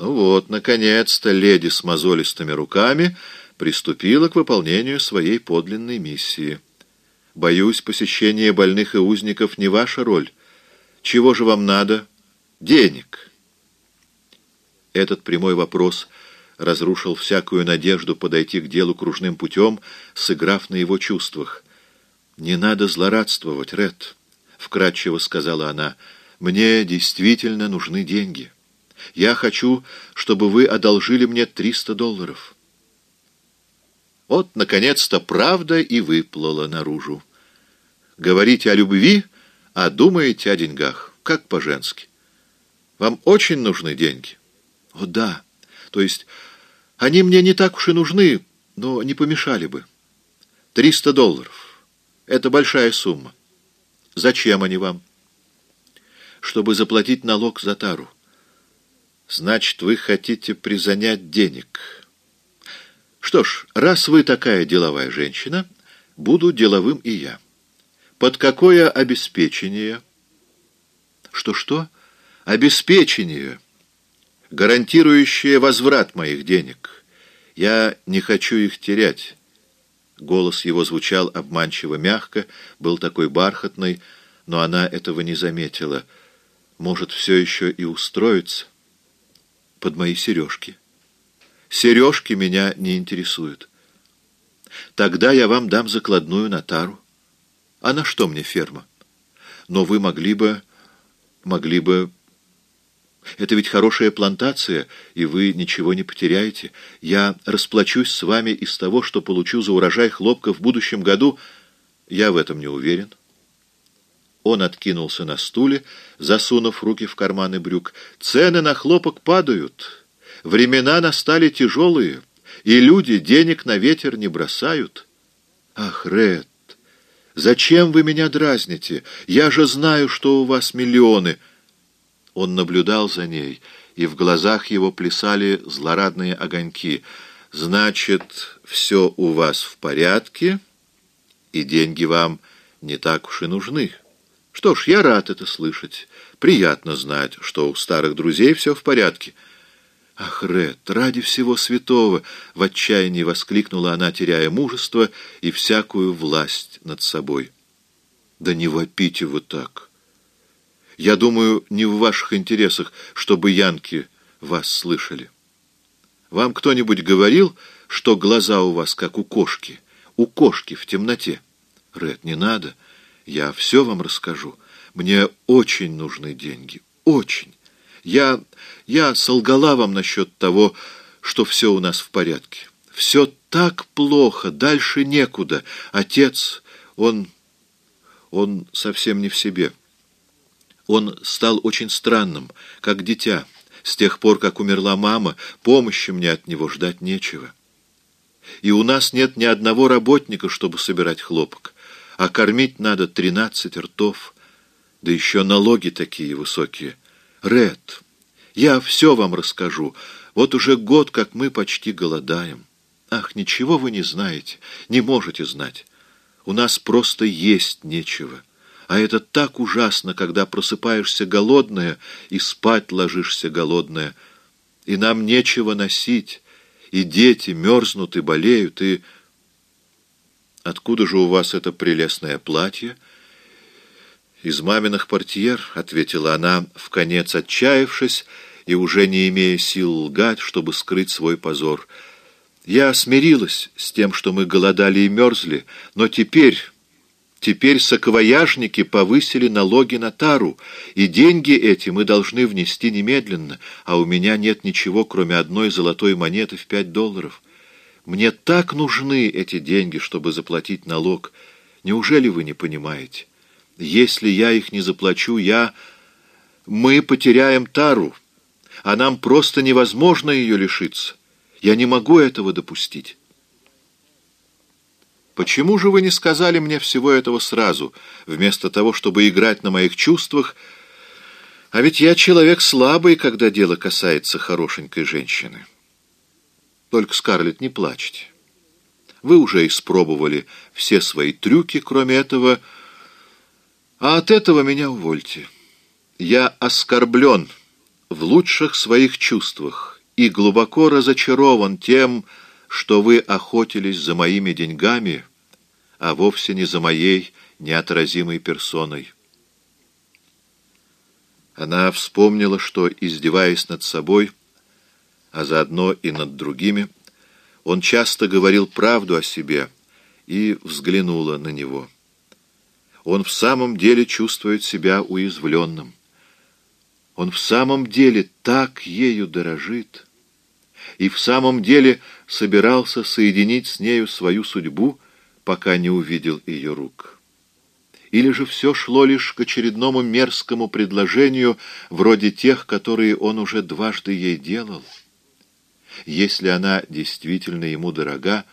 Ну вот, наконец-то леди с мозолистыми руками приступила к выполнению своей подлинной миссии. Боюсь, посещение больных и узников не ваша роль. Чего же вам надо? Денег. Этот прямой вопрос разрушил всякую надежду подойти к делу кружным путем, сыграв на его чувствах. «Не надо злорадствовать, Ред», — вкратчиво сказала она. «Мне действительно нужны деньги». Я хочу, чтобы вы одолжили мне 300 долларов. Вот, наконец-то, правда и выплыла наружу. Говорите о любви, а думаете о деньгах, как по-женски. Вам очень нужны деньги? О, да. То есть они мне не так уж и нужны, но не помешали бы. 300 долларов. Это большая сумма. Зачем они вам? Чтобы заплатить налог за тару. Значит, вы хотите призанять денег. Что ж, раз вы такая деловая женщина, буду деловым и я. Под какое обеспечение? Что-что? Обеспечение, гарантирующее возврат моих денег. Я не хочу их терять. Голос его звучал обманчиво мягко, был такой бархатный, но она этого не заметила. Может, все еще и устроится под мои сережки. Сережки меня не интересуют. Тогда я вам дам закладную на тару. А на что мне ферма? Но вы могли бы... могли бы... Это ведь хорошая плантация, и вы ничего не потеряете. Я расплачусь с вами из того, что получу за урожай хлопка в будущем году. Я в этом не уверен. Он откинулся на стуле, засунув руки в карманы брюк. «Цены на хлопок падают. Времена настали тяжелые, и люди денег на ветер не бросают. Ах, Ред, зачем вы меня дразните? Я же знаю, что у вас миллионы». Он наблюдал за ней, и в глазах его плясали злорадные огоньки. «Значит, все у вас в порядке, и деньги вам не так уж и нужны». Что ж, я рад это слышать. Приятно знать, что у старых друзей все в порядке. «Ах, Ред, ради всего святого!» — в отчаянии воскликнула она, теряя мужество и всякую власть над собой. «Да не вопите вы так! Я думаю, не в ваших интересах, чтобы янки вас слышали. Вам кто-нибудь говорил, что глаза у вас как у кошки, у кошки в темноте? Ред, не надо!» Я все вам расскажу. Мне очень нужны деньги. Очень. Я, я солгала вам насчет того, что все у нас в порядке. Все так плохо, дальше некуда. Отец, он... он совсем не в себе. Он стал очень странным, как дитя. С тех пор, как умерла мама, помощи мне от него ждать нечего. И у нас нет ни одного работника, чтобы собирать хлопок а кормить надо тринадцать ртов, да еще налоги такие высокие. Ред, я все вам расскажу. Вот уже год, как мы почти голодаем. Ах, ничего вы не знаете, не можете знать. У нас просто есть нечего. А это так ужасно, когда просыпаешься голодная и спать ложишься голодная. И нам нечего носить, и дети мерзнут и болеют, и... «Откуда же у вас это прелестное платье?» «Из маминых портьер», — ответила она, в конец отчаявшись и уже не имея сил лгать, чтобы скрыть свой позор. «Я смирилась с тем, что мы голодали и мерзли, но теперь...» Теперь саквояжники повысили налоги на тару, и деньги эти мы должны внести немедленно, а у меня нет ничего, кроме одной золотой монеты в пять долларов. Мне так нужны эти деньги, чтобы заплатить налог. Неужели вы не понимаете? Если я их не заплачу, я... Мы потеряем тару, а нам просто невозможно ее лишиться. Я не могу этого допустить. Почему же вы не сказали мне всего этого сразу, вместо того, чтобы играть на моих чувствах? А ведь я человек слабый, когда дело касается хорошенькой женщины». Только, Скарлетт, не плачьте. Вы уже испробовали все свои трюки, кроме этого, а от этого меня увольте. Я оскорблен в лучших своих чувствах и глубоко разочарован тем, что вы охотились за моими деньгами, а вовсе не за моей неотразимой персоной. Она вспомнила, что, издеваясь над собой, а заодно и над другими, он часто говорил правду о себе, и взглянула на него. Он в самом деле чувствует себя уязвленным. Он в самом деле так ею дорожит и в самом деле собирался соединить с нею свою судьбу, пока не увидел ее рук. Или же все шло лишь к очередному мерзкому предложению, вроде тех, которые он уже дважды ей делал? Если она действительно ему дорога,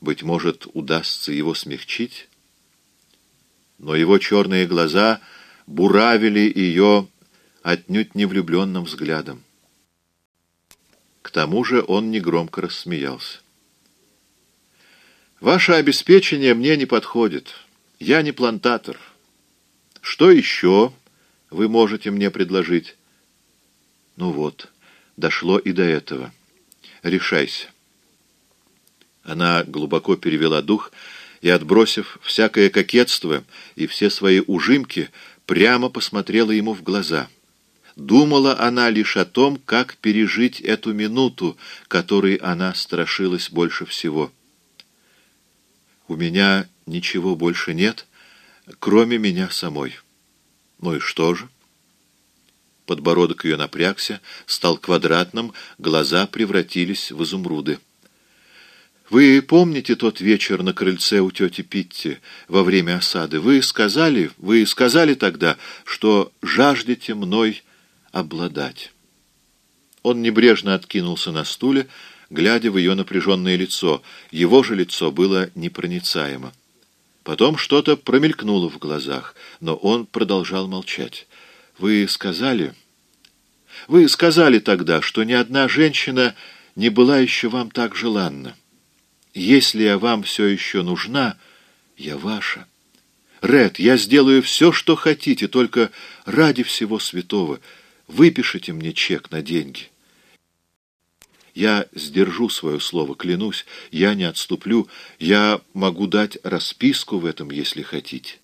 быть может, удастся его смягчить? Но его черные глаза буравили ее отнюдь не влюбленным взглядом. К тому же он негромко рассмеялся. «Ваше обеспечение мне не подходит. Я не плантатор. Что еще вы можете мне предложить?» «Ну вот, дошло и до этого. Решайся». Она глубоко перевела дух и, отбросив всякое кокетство и все свои ужимки, прямо посмотрела ему в глаза — Думала она лишь о том, как пережить эту минуту, которой она страшилась больше всего. «У меня ничего больше нет, кроме меня самой. Ну и что же?» Подбородок ее напрягся, стал квадратным, глаза превратились в изумруды. «Вы помните тот вечер на крыльце у тети Питти во время осады? Вы сказали, вы сказали тогда, что жаждете мной обладать. Он небрежно откинулся на стуле, глядя в ее напряженное лицо. Его же лицо было непроницаемо. Потом что-то промелькнуло в глазах, но он продолжал молчать. «Вы сказали...» «Вы сказали тогда, что ни одна женщина не была еще вам так желанна. Если я вам все еще нужна, я ваша. Ред, я сделаю все, что хотите, только ради всего святого». Выпишите мне чек на деньги. Я сдержу свое слово, клянусь, я не отступлю, я могу дать расписку в этом, если хотите.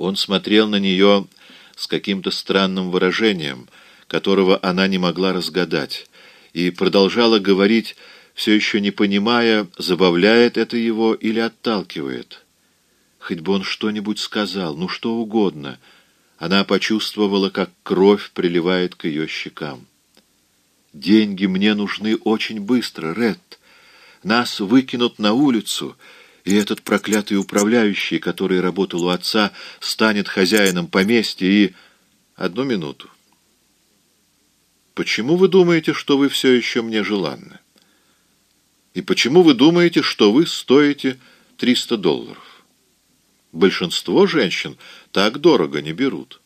Он смотрел на нее с каким-то странным выражением, которого она не могла разгадать, и продолжала говорить, все еще не понимая, забавляет это его или отталкивает. Хоть бы он что-нибудь сказал, ну что угодно — она почувствовала, как кровь приливает к ее щекам. «Деньги мне нужны очень быстро, Ред. Нас выкинут на улицу, и этот проклятый управляющий, который работал у отца, станет хозяином поместья и...» «Одну минуту. Почему вы думаете, что вы все еще мне желанны? И почему вы думаете, что вы стоите 300 долларов?» Большинство женщин так дорого не берут.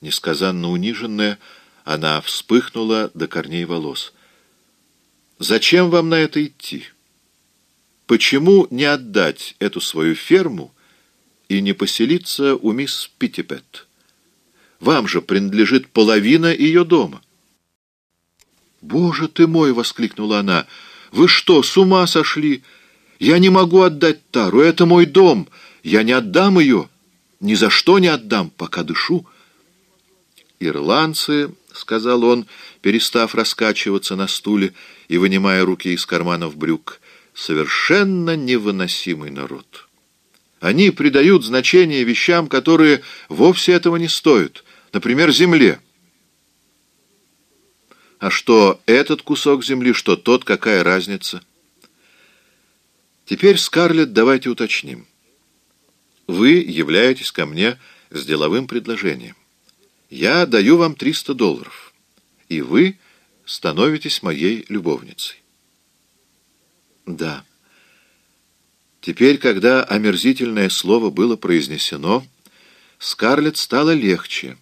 Несказанно униженная, она вспыхнула до корней волос. «Зачем вам на это идти? Почему не отдать эту свою ферму и не поселиться у мисс Питтипет? Вам же принадлежит половина ее дома». «Боже ты мой!» — воскликнула она. «Вы что, с ума сошли? Я не могу отдать Тару, это мой дом!» Я не отдам ее, ни за что не отдам, пока дышу. «Ирландцы», — сказал он, перестав раскачиваться на стуле и вынимая руки из карманов брюк, — «совершенно невыносимый народ. Они придают значение вещам, которые вовсе этого не стоят, например, земле». А что этот кусок земли, что тот, какая разница? Теперь, Скарлетт, давайте уточним. Вы являетесь ко мне с деловым предложением. Я даю вам 300 долларов, и вы становитесь моей любовницей. Да. Теперь, когда омерзительное слово было произнесено, Скарлетт стало легче,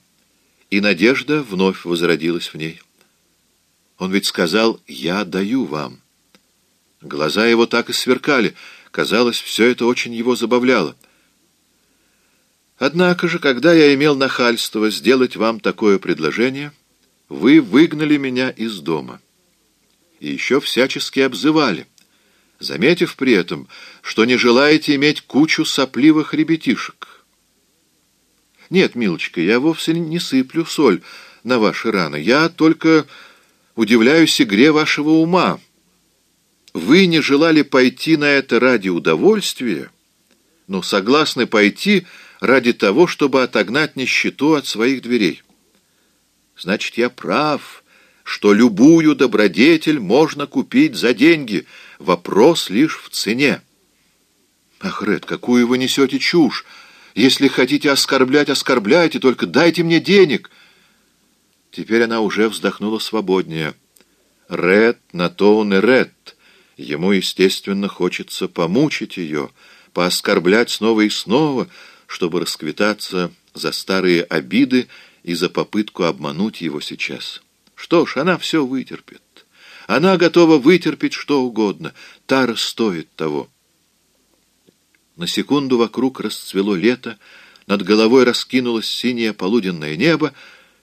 и надежда вновь возродилась в ней. Он ведь сказал «я даю вам». Глаза его так и сверкали, казалось, все это очень его забавляло — Однако же, когда я имел нахальство сделать вам такое предложение, вы выгнали меня из дома. И еще всячески обзывали, заметив при этом, что не желаете иметь кучу сопливых ребятишек. Нет, милочка, я вовсе не сыплю соль на ваши раны. Я только удивляюсь игре вашего ума. Вы не желали пойти на это ради удовольствия, но согласны пойти ради того, чтобы отогнать нищету от своих дверей. Значит, я прав, что любую добродетель можно купить за деньги. Вопрос лишь в цене. Ах, Ред, какую вы несете чушь! Если хотите оскорблять, оскорбляйте, только дайте мне денег. Теперь она уже вздохнула свободнее. Ред, на то он и Ред. Ему, естественно, хочется помучить ее, пооскорблять снова и снова, чтобы расквитаться за старые обиды и за попытку обмануть его сейчас. Что ж, она все вытерпит. Она готова вытерпеть что угодно. Тара стоит того. На секунду вокруг расцвело лето, над головой раскинулось синее полуденное небо,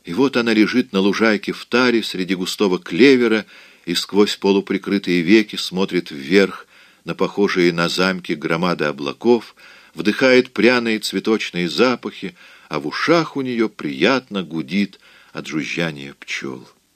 и вот она лежит на лужайке в таре среди густого клевера и сквозь полуприкрытые веки смотрит вверх на похожие на замки громады облаков, вдыхает пряные цветочные запахи, а в ушах у нее приятно гудит от жужжания пчел.